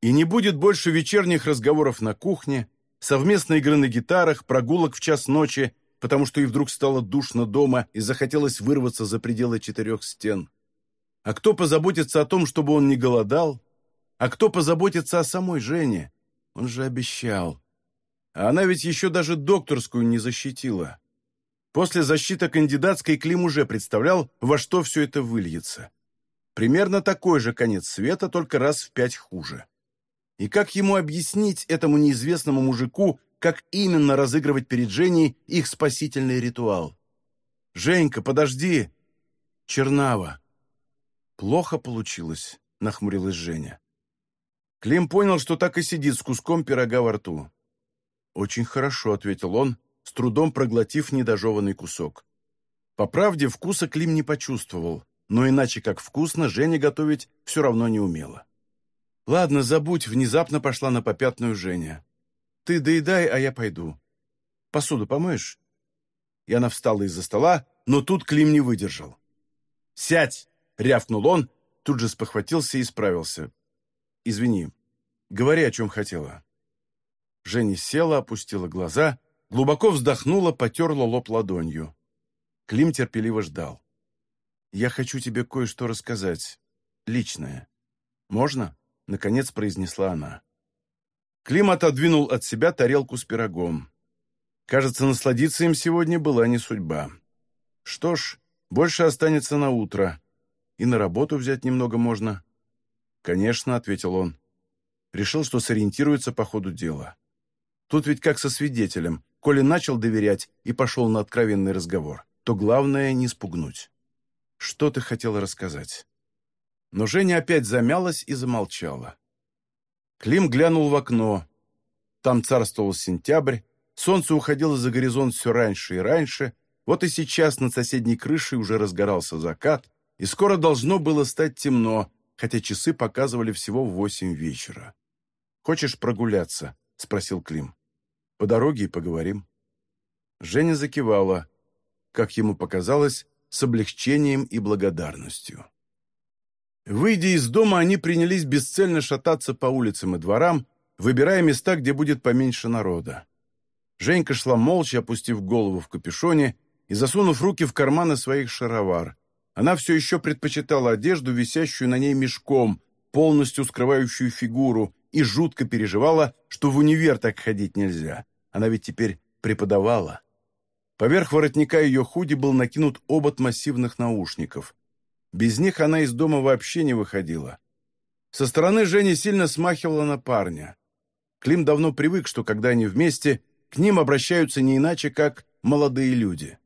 И не будет больше вечерних разговоров на кухне, совместной игры на гитарах, прогулок в час ночи, потому что и вдруг стало душно дома и захотелось вырваться за пределы четырех стен. А кто позаботится о том, чтобы он не голодал? А кто позаботится о самой Жене? Он же обещал. А она ведь еще даже докторскую не защитила. После защиты кандидатской Клим уже представлял, во что все это выльется. Примерно такой же конец света, только раз в пять хуже. И как ему объяснить этому неизвестному мужику, как именно разыгрывать перед Женей их спасительный ритуал? «Женька, подожди!» «Чернава!» «Плохо получилось», — нахмурилась Женя. Клим понял, что так и сидит с куском пирога во рту. «Очень хорошо», — ответил он, с трудом проглотив недожеванный кусок. По правде, вкуса Клим не почувствовал, но иначе как вкусно Женя готовить все равно не умела. «Ладно, забудь», — внезапно пошла на попятную Женя. «Ты доедай, а я пойду. Посуду помоешь?» И она встала из-за стола, но тут Клим не выдержал. «Сядь!» — рявкнул он, тут же спохватился и справился. «Извини, говори, о чем хотела». Женя села, опустила глаза, глубоко вздохнула, потерла лоб ладонью. Клим терпеливо ждал. «Я хочу тебе кое-что рассказать. Личное. Можно?» наконец произнесла она. Клим отодвинул от себя тарелку с пирогом. Кажется, насладиться им сегодня была не судьба. Что ж, больше останется на утро. И на работу взять немного можно. «Конечно», — ответил он. Решил, что сориентируется по ходу дела. Тут ведь как со свидетелем. Коли начал доверять и пошел на откровенный разговор, то главное — не спугнуть. Что ты хотела рассказать? Но Женя опять замялась и замолчала. Клим глянул в окно. Там царствовал сентябрь, солнце уходило за горизонт все раньше и раньше, вот и сейчас над соседней крышей уже разгорался закат, и скоро должно было стать темно, хотя часы показывали всего в восемь вечера. «Хочешь прогуляться?» — спросил Клим. «По дороге и поговорим». Женя закивала, как ему показалось, с облегчением и благодарностью. Выйдя из дома, они принялись бесцельно шататься по улицам и дворам, выбирая места, где будет поменьше народа. Женька шла молча, опустив голову в капюшоне и засунув руки в карманы своих шаровар. Она все еще предпочитала одежду, висящую на ней мешком, полностью скрывающую фигуру, и жутко переживала, что в универ так ходить нельзя. Она ведь теперь преподавала. Поверх воротника ее худи был накинут обод массивных наушников. Без них она из дома вообще не выходила. Со стороны Жени сильно смахивала на парня. Клим давно привык, что когда они вместе, к ним обращаются не иначе, как молодые люди.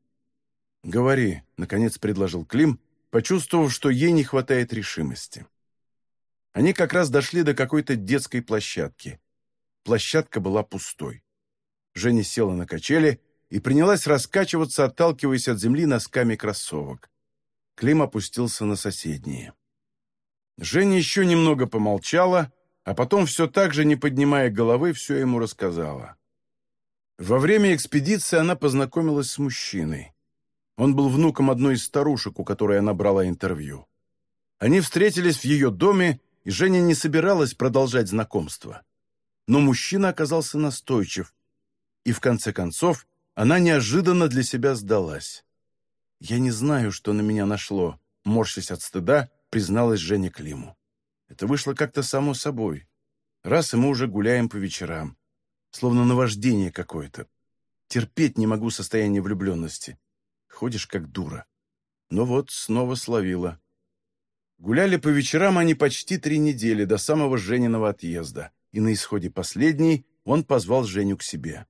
«Говори», — наконец предложил Клим, почувствовав, что ей не хватает решимости. Они как раз дошли до какой-то детской площадки. Площадка была пустой. Женя села на качели и принялась раскачиваться, отталкиваясь от земли носками кроссовок. Клим опустился на соседние. Женя еще немного помолчала, а потом все так же, не поднимая головы, все ему рассказала. Во время экспедиции она познакомилась с мужчиной. Он был внуком одной из старушек, у которой она брала интервью. Они встретились в ее доме, и Женя не собиралась продолжать знакомство. Но мужчина оказался настойчив, и в конце концов она неожиданно для себя сдалась. «Я не знаю, что на меня нашло», — морщась от стыда, призналась Женя Климу. «Это вышло как-то само собой. Раз, и мы уже гуляем по вечерам. Словно наваждение какое-то. Терпеть не могу состояние влюбленности. Ходишь как дура. Но вот снова словила. Гуляли по вечерам они почти три недели до самого Жениного отъезда, и на исходе последней он позвал Женю к себе.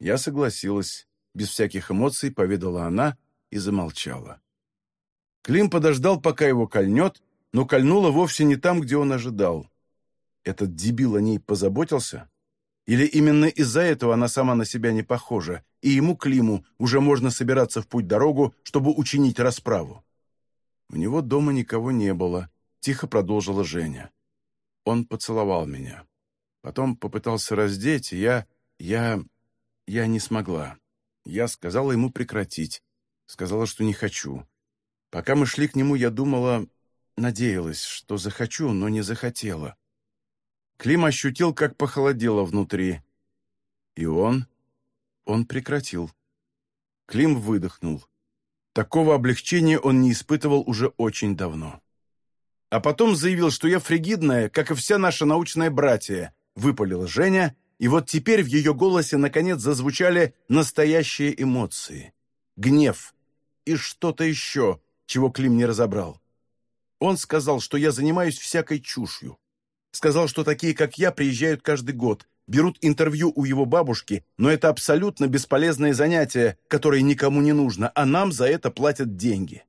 Я согласилась, без всяких эмоций поведала она и замолчала. Клим подождал, пока его кольнет, но кольнуло вовсе не там, где он ожидал. Этот дебил о ней позаботился? Или именно из-за этого она сама на себя не похожа, и ему, Климу, уже можно собираться в путь-дорогу, чтобы учинить расправу? У него дома никого не было, тихо продолжила Женя. Он поцеловал меня. Потом попытался раздеть, и я... я... я не смогла. Я сказала ему прекратить. Сказала, что не хочу. Пока мы шли к нему, я думала... Надеялась, что захочу, но не захотела. Клим ощутил, как похолодело внутри. И он... Он прекратил. Клим выдохнул. Такого облегчения он не испытывал уже очень давно. А потом заявил, что я фригидная, как и вся наша научная братья, выпалила Женя, и вот теперь в ее голосе наконец зазвучали настоящие эмоции. Гнев и что-то еще, чего Клим не разобрал. Он сказал, что я занимаюсь всякой чушью. Сказал, что такие, как я, приезжают каждый год, берут интервью у его бабушки, но это абсолютно бесполезное занятие, которое никому не нужно, а нам за это платят деньги.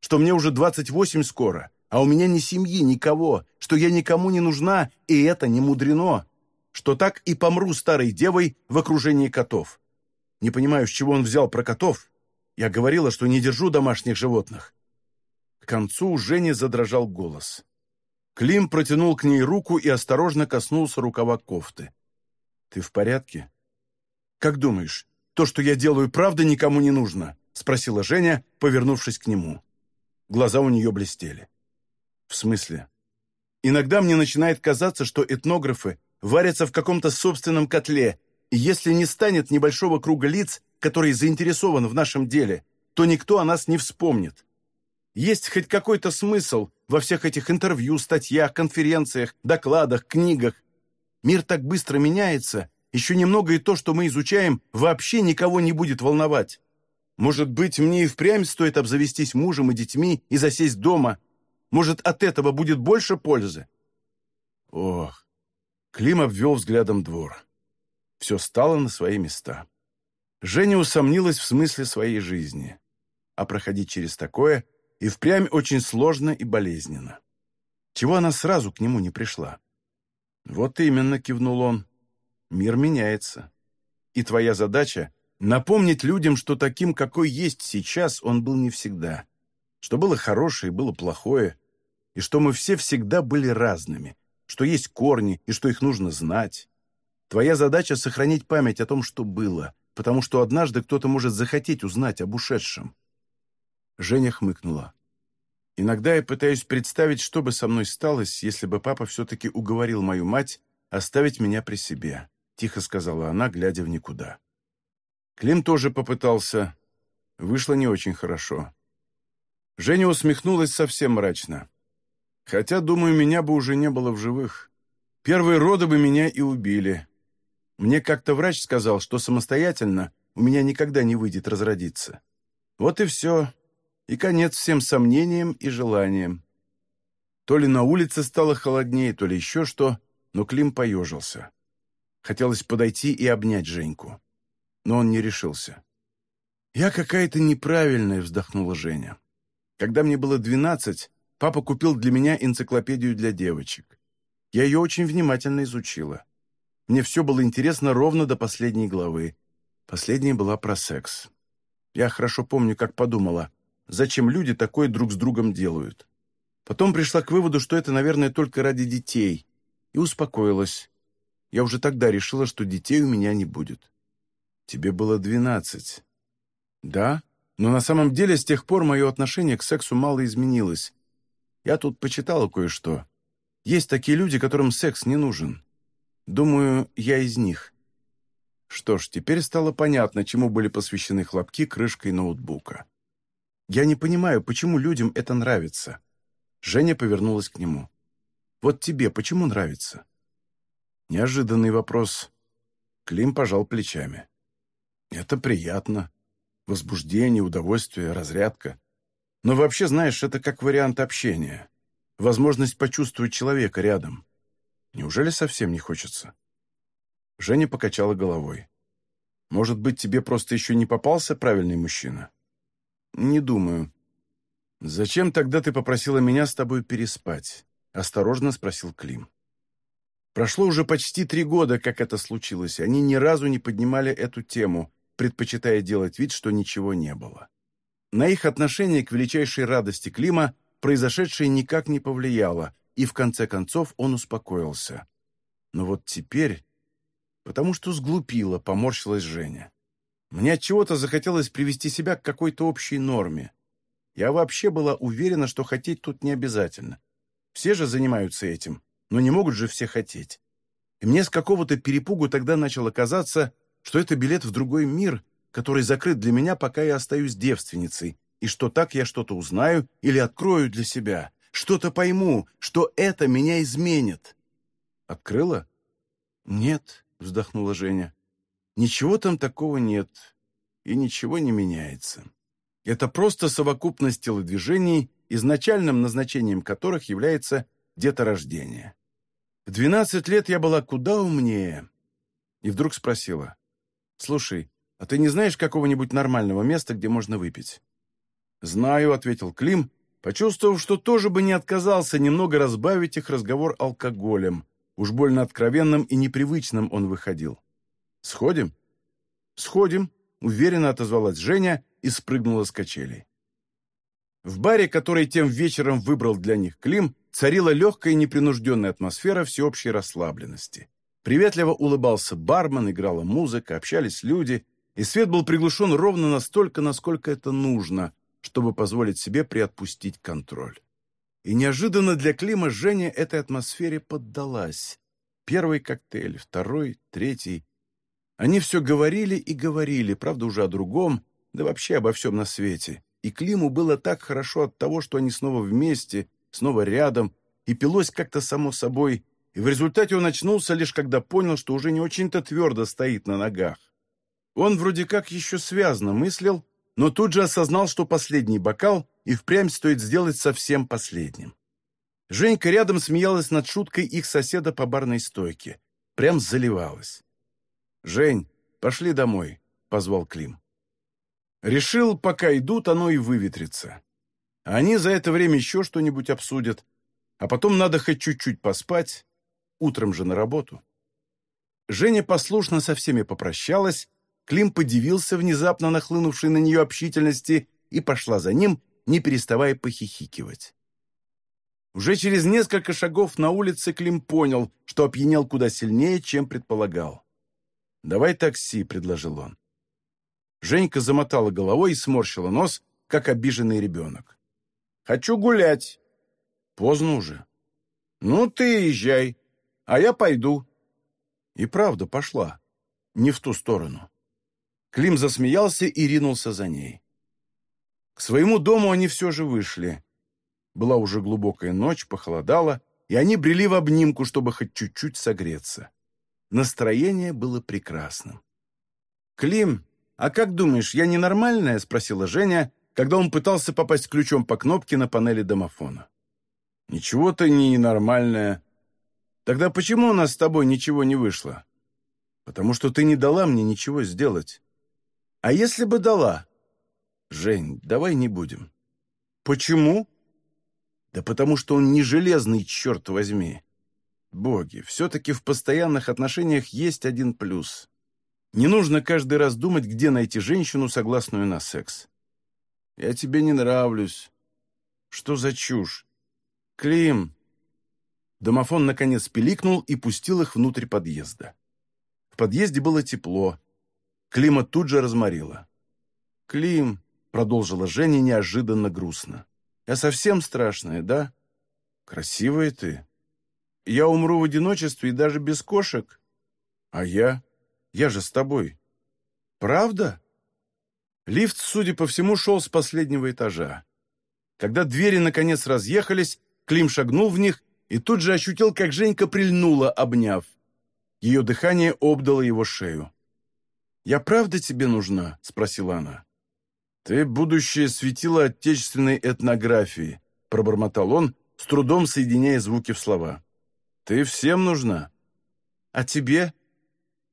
Что мне уже 28 скоро, а у меня ни семьи, никого, что я никому не нужна, и это не мудрено, что так и помру старой девой в окружении котов. Не понимаю, с чего он взял про котов. Я говорила, что не держу домашних животных. К концу у Жени задрожал голос. Клим протянул к ней руку и осторожно коснулся рукава кофты. «Ты в порядке?» «Как думаешь, то, что я делаю, правда никому не нужно?» — спросила Женя, повернувшись к нему. Глаза у нее блестели. «В смысле?» «Иногда мне начинает казаться, что этнографы варятся в каком-то собственном котле, и если не станет небольшого круга лиц, которые заинтересованы в нашем деле, то никто о нас не вспомнит. Есть хоть какой-то смысл во всех этих интервью, статьях, конференциях, докладах, книгах. Мир так быстро меняется, еще немного и то, что мы изучаем, вообще никого не будет волновать. Может быть, мне и впрямь стоит обзавестись мужем и детьми и засесть дома. Может, от этого будет больше пользы? Ох, Клим обвел взглядом двор. Все стало на свои места. Женя усомнилась в смысле своей жизни. А проходить через такое – и впрямь очень сложно и болезненно. Чего она сразу к нему не пришла? «Вот именно», — кивнул он, — «мир меняется. И твоя задача — напомнить людям, что таким, какой есть сейчас, он был не всегда. Что было хорошее и было плохое, и что мы все всегда были разными, что есть корни и что их нужно знать. Твоя задача — сохранить память о том, что было, потому что однажды кто-то может захотеть узнать об ушедшем». Женя хмыкнула. Иногда я пытаюсь представить, что бы со мной сталось, если бы папа все-таки уговорил мою мать оставить меня при себе», — тихо сказала она, глядя в никуда. Клим тоже попытался. Вышло не очень хорошо. Женя усмехнулась совсем мрачно. «Хотя, думаю, меня бы уже не было в живых. Первые роды бы меня и убили. Мне как-то врач сказал, что самостоятельно у меня никогда не выйдет разродиться. Вот и все и конец всем сомнениям и желаниям. То ли на улице стало холоднее, то ли еще что, но Клим поежился. Хотелось подойти и обнять Женьку. Но он не решился. «Я какая-то неправильная», — вздохнула Женя. «Когда мне было двенадцать, папа купил для меня энциклопедию для девочек. Я ее очень внимательно изучила. Мне все было интересно ровно до последней главы. Последняя была про секс. Я хорошо помню, как подумала, зачем люди такое друг с другом делают. Потом пришла к выводу, что это, наверное, только ради детей, и успокоилась. Я уже тогда решила, что детей у меня не будет. Тебе было двенадцать. Да, но на самом деле с тех пор мое отношение к сексу мало изменилось. Я тут почитала кое-что. Есть такие люди, которым секс не нужен. Думаю, я из них. Что ж, теперь стало понятно, чему были посвящены хлопки крышкой ноутбука. Я не понимаю, почему людям это нравится». Женя повернулась к нему. «Вот тебе почему нравится?» Неожиданный вопрос. Клим пожал плечами. «Это приятно. Возбуждение, удовольствие, разрядка. Но вообще, знаешь, это как вариант общения. Возможность почувствовать человека рядом. Неужели совсем не хочется?» Женя покачала головой. «Может быть, тебе просто еще не попался правильный мужчина?» «Не думаю». «Зачем тогда ты попросила меня с тобой переспать?» — осторожно спросил Клим. Прошло уже почти три года, как это случилось, они ни разу не поднимали эту тему, предпочитая делать вид, что ничего не было. На их отношение к величайшей радости Клима произошедшее никак не повлияло, и в конце концов он успокоился. Но вот теперь... Потому что сглупила, поморщилась Женя. Мне от чего-то захотелось привести себя к какой-то общей норме. Я вообще была уверена, что хотеть тут не обязательно. Все же занимаются этим, но не могут же все хотеть. И мне с какого-то перепугу тогда начало казаться, что это билет в другой мир, который закрыт для меня, пока я остаюсь девственницей, и что так я что-то узнаю или открою для себя, что-то пойму, что это меня изменит. Открыла? Нет, вздохнула Женя. Ничего там такого нет, и ничего не меняется. Это просто совокупность телодвижений, изначальным назначением которых является деторождение. В 12 лет я была куда умнее. И вдруг спросила, «Слушай, а ты не знаешь какого-нибудь нормального места, где можно выпить?» «Знаю», — ответил Клим, почувствовав, что тоже бы не отказался немного разбавить их разговор алкоголем. Уж больно откровенным и непривычным он выходил. «Сходим?» «Сходим», — уверенно отозвалась Женя и спрыгнула с качелей. В баре, который тем вечером выбрал для них Клим, царила легкая и непринужденная атмосфера всеобщей расслабленности. Приветливо улыбался бармен, играла музыка, общались люди, и свет был приглушен ровно настолько, насколько это нужно, чтобы позволить себе приотпустить контроль. И неожиданно для Клима Женя этой атмосфере поддалась. Первый коктейль, второй, третий. Они все говорили и говорили, правда, уже о другом, да вообще обо всем на свете. И Климу было так хорошо от того, что они снова вместе, снова рядом, и пилось как-то само собой, и в результате он очнулся лишь когда понял, что уже не очень-то твердо стоит на ногах. Он вроде как еще связно мыслил, но тут же осознал, что последний бокал и впрямь стоит сделать совсем последним. Женька рядом смеялась над шуткой их соседа по барной стойке. Прям заливалась. «Жень, пошли домой», — позвал Клим. Решил, пока идут, оно и выветрится. Они за это время еще что-нибудь обсудят. А потом надо хоть чуть-чуть поспать, утром же на работу. Женя послушно со всеми попрощалась, Клим подивился внезапно нахлынувшей на нее общительности и пошла за ним, не переставая похихикивать. Уже через несколько шагов на улице Клим понял, что опьянел куда сильнее, чем предполагал. «Давай такси», — предложил он. Женька замотала головой и сморщила нос, как обиженный ребенок. «Хочу гулять». «Поздно уже». «Ну, ты езжай, а я пойду». И правда пошла. Не в ту сторону. Клим засмеялся и ринулся за ней. К своему дому они все же вышли. Была уже глубокая ночь, похолодало, и они брели в обнимку, чтобы хоть чуть-чуть согреться. Настроение было прекрасным. «Клим, а как думаешь, я ненормальная?» — спросила Женя, когда он пытался попасть ключом по кнопке на панели домофона. «Ничего ты не ненормальная. Тогда почему у нас с тобой ничего не вышло?» «Потому что ты не дала мне ничего сделать». «А если бы дала?» «Жень, давай не будем». «Почему?» «Да потому что он не железный, черт возьми. Боги, все-таки в постоянных отношениях есть один плюс. Не нужно каждый раз думать, где найти женщину, согласную на секс. Я тебе не нравлюсь. Что за чушь? Клим!» Домофон наконец пиликнул и пустил их внутрь подъезда. В подъезде было тепло. Клима тут же разморила. «Клим!» — продолжила Женя неожиданно грустно. «Я совсем страшная, да? Красивая ты. Я умру в одиночестве и даже без кошек. А я? Я же с тобой. Правда?» Лифт, судя по всему, шел с последнего этажа. Когда двери, наконец, разъехались, Клим шагнул в них и тут же ощутил, как Женька прильнула, обняв. Ее дыхание обдало его шею. «Я правда тебе нужна?» — спросила она. «Ты будущее светило отечественной этнографии», — пробормотал он, с трудом соединяя звуки в слова. «Ты всем нужна». «А тебе?»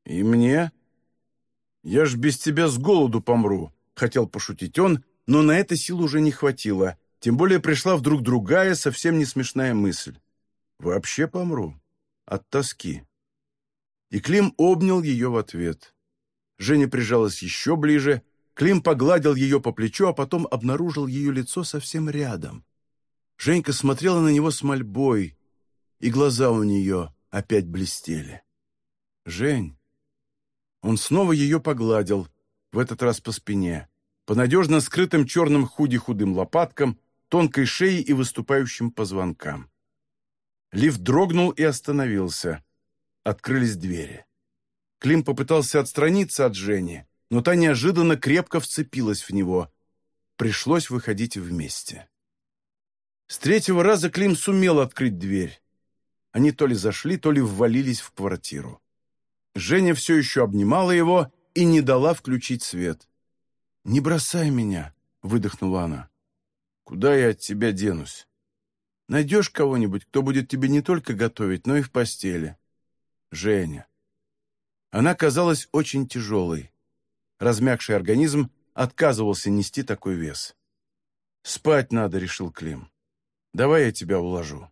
«И мне?» «Я ж без тебя с голоду помру», — хотел пошутить он, но на это сил уже не хватило, тем более пришла вдруг другая, совсем не смешная мысль. «Вообще помру. От тоски». И Клим обнял ее в ответ. Женя прижалась еще ближе, Клим погладил ее по плечу, а потом обнаружил ее лицо совсем рядом. Женька смотрела на него с мольбой, и глаза у нее опять блестели. «Жень!» Он снова ее погладил, в этот раз по спине, по надежно скрытым черным худи худым лопаткам, тонкой шее и выступающим позвонкам. Лифт дрогнул и остановился. Открылись двери. Клим попытался отстраниться от Жени, но та неожиданно крепко вцепилась в него. Пришлось выходить вместе. С третьего раза Клим сумел открыть дверь. Они то ли зашли, то ли ввалились в квартиру. Женя все еще обнимала его и не дала включить свет. «Не бросай меня», — выдохнула она. «Куда я от тебя денусь? Найдешь кого-нибудь, кто будет тебе не только готовить, но и в постели. Женя, она казалась очень тяжелой. Размягший организм отказывался нести такой вес. «Спать надо», — решил Клим. «Давай я тебя уложу».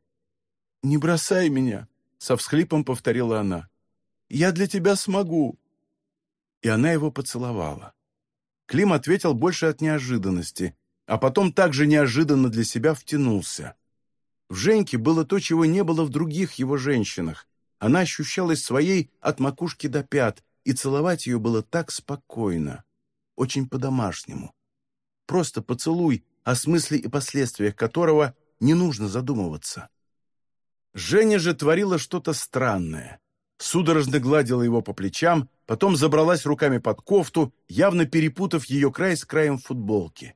«Не бросай меня», — со всхлипом повторила она. «Я для тебя смогу». И она его поцеловала. Клим ответил больше от неожиданности, а потом также неожиданно для себя втянулся. В Женьке было то, чего не было в других его женщинах, она ощущалась своей от макушки до пят, и целовать ее было так спокойно, очень по-домашнему. Просто поцелуй, о смысле и последствиях которого не нужно задумываться. Женя же творила что-то странное. Судорожно гладила его по плечам, потом забралась руками под кофту, явно перепутав ее край с краем футболки.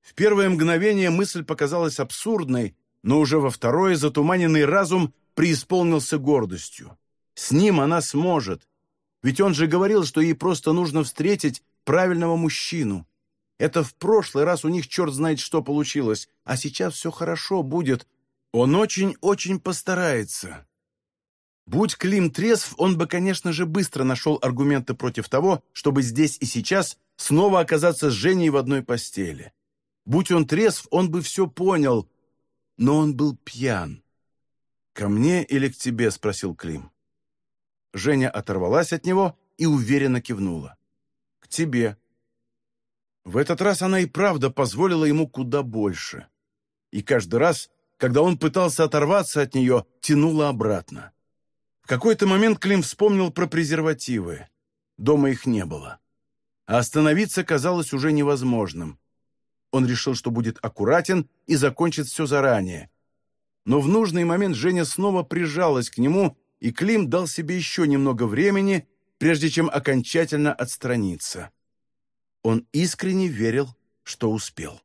В первое мгновение мысль показалась абсурдной, но уже во второе затуманенный разум преисполнился гордостью. С ним она сможет. Ведь он же говорил, что ей просто нужно встретить правильного мужчину. Это в прошлый раз у них черт знает что получилось, а сейчас все хорошо будет. Он очень-очень постарается. Будь Клим трезв, он бы, конечно же, быстро нашел аргументы против того, чтобы здесь и сейчас снова оказаться с Женей в одной постели. Будь он трезв, он бы все понял, но он был пьян «Ко мне или к тебе?» — спросил Клим. Женя оторвалась от него и уверенно кивнула. «К тебе». В этот раз она и правда позволила ему куда больше. И каждый раз, когда он пытался оторваться от нее, тянула обратно. В какой-то момент Клим вспомнил про презервативы. Дома их не было. А остановиться казалось уже невозможным. Он решил, что будет аккуратен и закончит все заранее. Но в нужный момент Женя снова прижалась к нему, и Клим дал себе еще немного времени, прежде чем окончательно отстраниться. Он искренне верил, что успел.